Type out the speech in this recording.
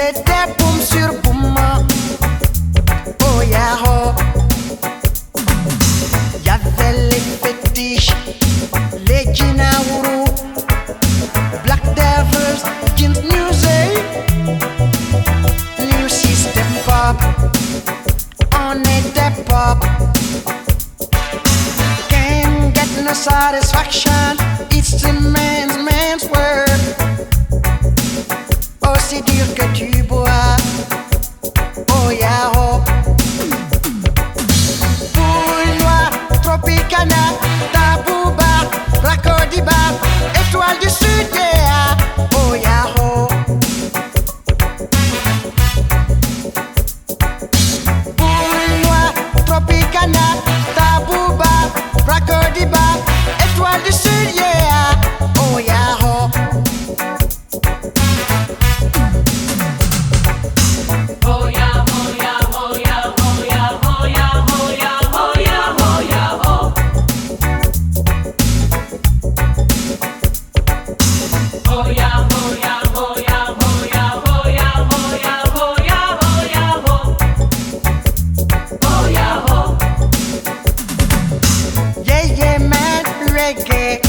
C'était boum sur boum. Oh yeah, oh. Y'avait les fétiches, les Kinaourou, Black Devils, Jeans Music, New System Pop. On était pop. Can't get no satisfaction, it's in all just. reggae.